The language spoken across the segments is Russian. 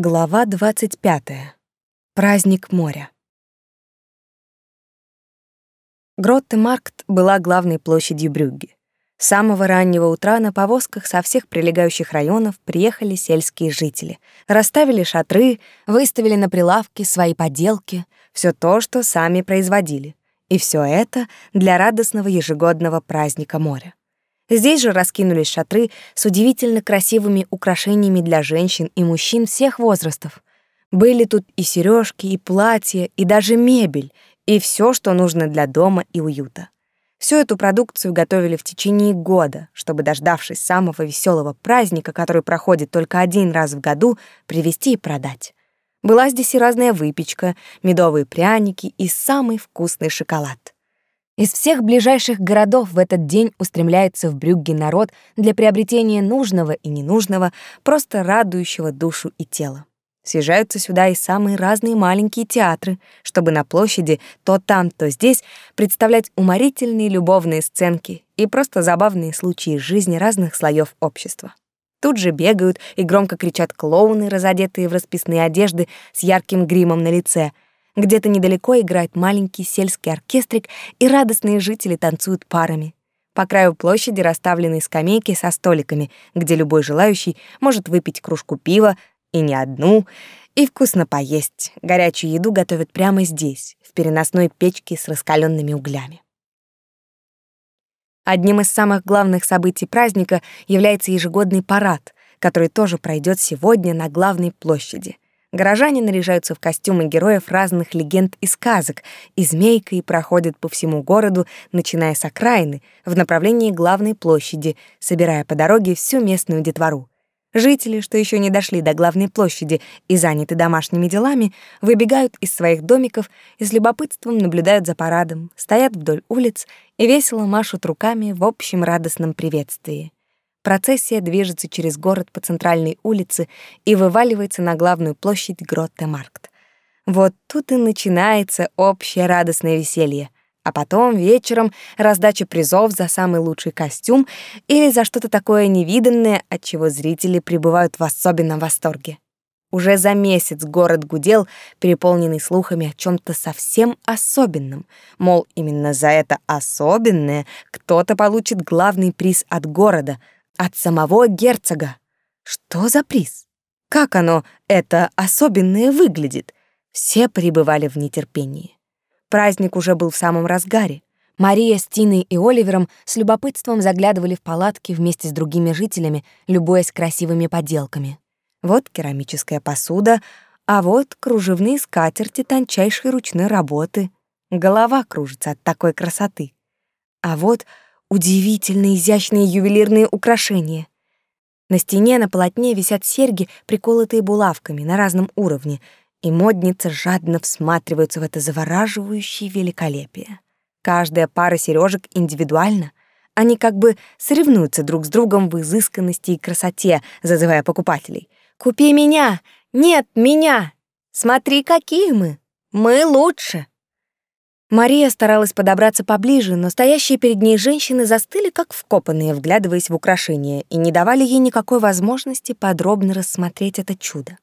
Глава 25. Праздник моря. Гротте-Маркт была главной площадью Брюгге. С самого раннего утра на повозках со всех прилегающих районов приехали сельские жители. Расставили шатры, выставили на прилавки свои поделки, все то, что сами производили. И все это для радостного ежегодного праздника моря. Здесь же раскинулись шатры с удивительно красивыми украшениями для женщин и мужчин всех возрастов. Были тут и сережки, и платья, и даже мебель, и все, что нужно для дома и уюта. Всю эту продукцию готовили в течение года, чтобы, дождавшись самого веселого праздника, который проходит только один раз в году, привезти и продать. Была здесь и разная выпечка, медовые пряники и самый вкусный шоколад. Из всех ближайших городов в этот день устремляется в Брюгге народ для приобретения нужного и ненужного, просто радующего душу и тело. Съезжаются сюда и самые разные маленькие театры, чтобы на площади то там, то здесь представлять уморительные любовные сценки и просто забавные случаи жизни разных слоев общества. Тут же бегают и громко кричат клоуны, разодетые в расписные одежды с ярким гримом на лице — где-то недалеко играет маленький сельский оркестрик, и радостные жители танцуют парами. По краю площади расставлены скамейки со столиками, где любой желающий может выпить кружку пива, и не одну, и вкусно поесть. Горячую еду готовят прямо здесь, в переносной печке с раскаленными углями. Одним из самых главных событий праздника является ежегодный парад, который тоже пройдет сегодня на главной площади — Горожане наряжаются в костюмы героев разных легенд и сказок, и змейкой проходят по всему городу, начиная с окраины, в направлении главной площади, собирая по дороге всю местную детвору. Жители, что еще не дошли до главной площади и заняты домашними делами, выбегают из своих домиков и с любопытством наблюдают за парадом, стоят вдоль улиц и весело машут руками в общем радостном приветствии. Процессия движется через город по центральной улице и вываливается на главную площадь Гротте-Маркт. Вот тут и начинается общее радостное веселье. А потом вечером раздача призов за самый лучший костюм или за что-то такое невиданное, от чего зрители пребывают в особенном восторге. Уже за месяц город гудел, переполненный слухами о чем то совсем особенном. Мол, именно за это особенное кто-то получит главный приз от города — от самого герцога. Что за приз? Как оно, это особенное, выглядит? Все пребывали в нетерпении. Праздник уже был в самом разгаре. Мария с Тиной и Оливером с любопытством заглядывали в палатки вместе с другими жителями, любуясь красивыми поделками. Вот керамическая посуда, а вот кружевные скатерти тончайшей ручной работы. Голова кружится от такой красоты. А вот Удивительно изящные ювелирные украшения. На стене на полотне висят серьги, приколотые булавками на разном уровне, и модницы жадно всматриваются в это завораживающее великолепие. Каждая пара сережек индивидуальна. Они как бы соревнуются друг с другом в изысканности и красоте, зазывая покупателей. «Купи меня! Нет, меня! Смотри, какие мы! Мы лучше!» Мария старалась подобраться поближе, но стоящие перед ней женщины застыли как вкопанные, вглядываясь в украшения, и не давали ей никакой возможности подробно рассмотреть это чудо.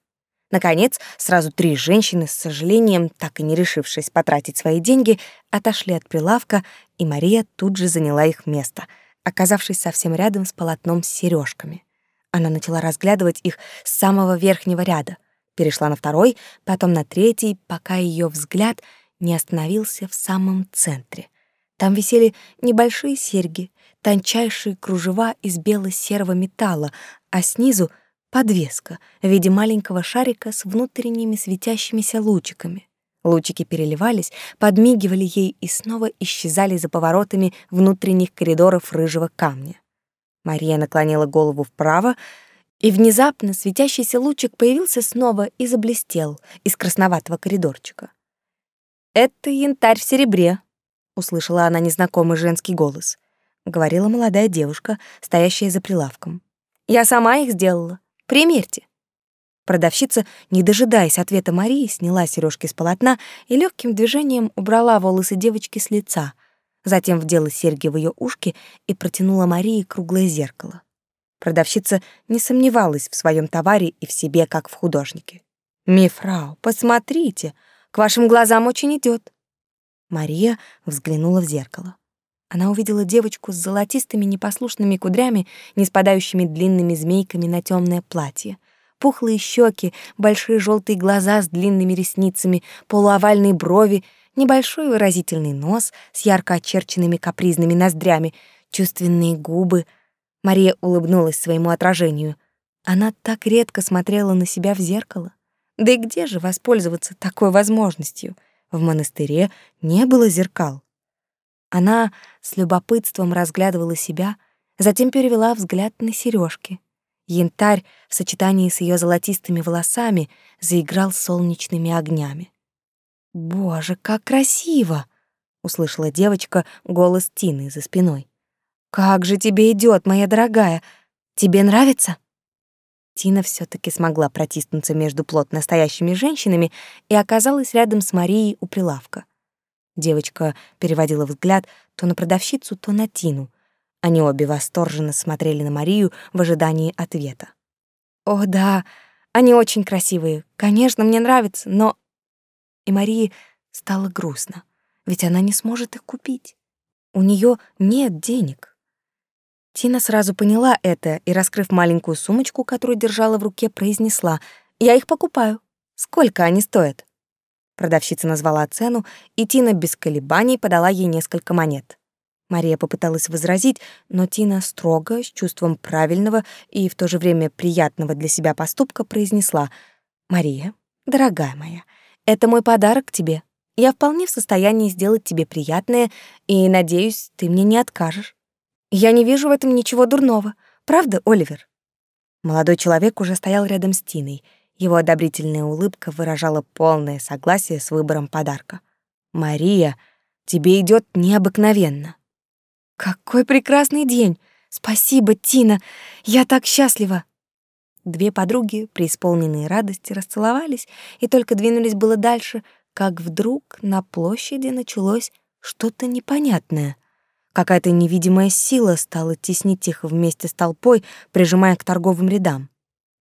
Наконец, сразу три женщины, с сожалением, так и не решившись потратить свои деньги, отошли от прилавка, и Мария тут же заняла их место, оказавшись совсем рядом с полотном с сережками. Она начала разглядывать их с самого верхнего ряда, перешла на второй, потом на третий, пока ее взгляд — не остановился в самом центре. Там висели небольшие серьги, тончайшие кружева из бело-серого металла, а снизу — подвеска в виде маленького шарика с внутренними светящимися лучиками. Лучики переливались, подмигивали ей и снова исчезали за поворотами внутренних коридоров рыжего камня. Мария наклонила голову вправо, и внезапно светящийся лучик появился снова и заблестел из красноватого коридорчика. «Это янтарь в серебре», — услышала она незнакомый женский голос. Говорила молодая девушка, стоящая за прилавком. «Я сама их сделала. Примерьте». Продавщица, не дожидаясь ответа Марии, сняла сережки с полотна и легким движением убрала волосы девочки с лица. Затем вдела серьги в ее ушки и протянула Марии круглое зеркало. Продавщица не сомневалась в своем товаре и в себе, как в художнике. «Мифрау, посмотрите, к вашим глазам очень идет. Мария взглянула в зеркало. Она увидела девочку с золотистыми непослушными кудрями, не спадающими длинными змейками на темное платье. Пухлые щеки, большие желтые глаза с длинными ресницами, полуовальные брови, небольшой выразительный нос с ярко очерченными капризными ноздрями, чувственные губы. Мария улыбнулась своему отражению. Она так редко смотрела на себя в зеркало. Да и где же воспользоваться такой возможностью? В монастыре не было зеркал. Она с любопытством разглядывала себя, затем перевела взгляд на сережки. Янтарь в сочетании с ее золотистыми волосами заиграл солнечными огнями. «Боже, как красиво!» — услышала девочка голос Тины за спиной. «Как же тебе идет, моя дорогая! Тебе нравится?» Тина все таки смогла протиснуться между плотно стоящими женщинами и оказалась рядом с Марией у прилавка. Девочка переводила взгляд то на продавщицу, то на Тину. Они обе восторженно смотрели на Марию в ожидании ответа. «О, да, они очень красивые. Конечно, мне нравится, но...» И Марии стало грустно, ведь она не сможет их купить. У нее нет денег. Тина сразу поняла это и, раскрыв маленькую сумочку, которую держала в руке, произнесла «Я их покупаю. Сколько они стоят?» Продавщица назвала цену, и Тина без колебаний подала ей несколько монет. Мария попыталась возразить, но Тина строго, с чувством правильного и в то же время приятного для себя поступка произнесла «Мария, дорогая моя, это мой подарок тебе. Я вполне в состоянии сделать тебе приятное, и, надеюсь, ты мне не откажешь». Я не вижу в этом ничего дурного. Правда, Оливер? Молодой человек уже стоял рядом с Тиной. Его одобрительная улыбка выражала полное согласие с выбором подарка. Мария, тебе идет необыкновенно. Какой прекрасный день. Спасибо, Тина. Я так счастлива. Две подруги, преисполненные радости, расцеловались и только двинулись было дальше, как вдруг на площади началось что-то непонятное. Какая-то невидимая сила стала теснить их вместе с толпой, прижимая к торговым рядам.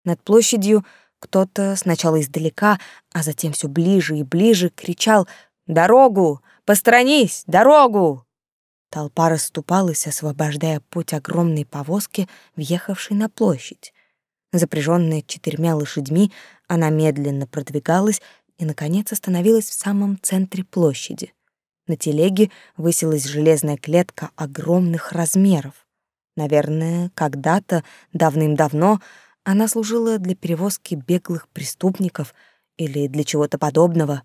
Над площадью кто-то сначала издалека, а затем все ближе и ближе кричал «Дорогу! Посторонись! Дорогу!» Толпа расступалась, освобождая путь огромной повозки, въехавшей на площадь. Запряженная четырьмя лошадьми, она медленно продвигалась и, наконец, остановилась в самом центре площади. На телеге высилась железная клетка огромных размеров. Наверное, когда-то, давным-давно, она служила для перевозки беглых преступников или для чего-то подобного.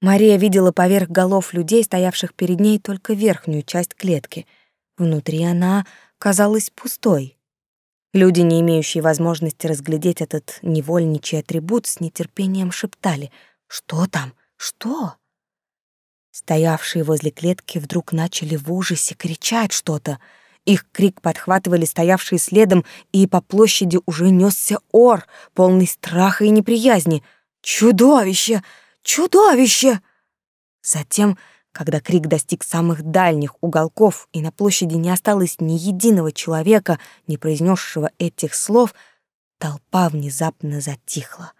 Мария видела поверх голов людей, стоявших перед ней, только верхнюю часть клетки. Внутри она казалась пустой. Люди, не имеющие возможности разглядеть этот невольничий атрибут, с нетерпением шептали «Что там? Что?». Стоявшие возле клетки вдруг начали в ужасе кричать что-то. Их крик подхватывали стоявшие следом, и по площади уже несся ор, полный страха и неприязни. «Чудовище! Чудовище!» Затем, когда крик достиг самых дальних уголков, и на площади не осталось ни единого человека, не произнесшего этих слов, толпа внезапно затихла,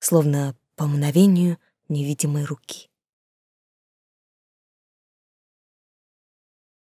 словно по мгновению невидимой руки.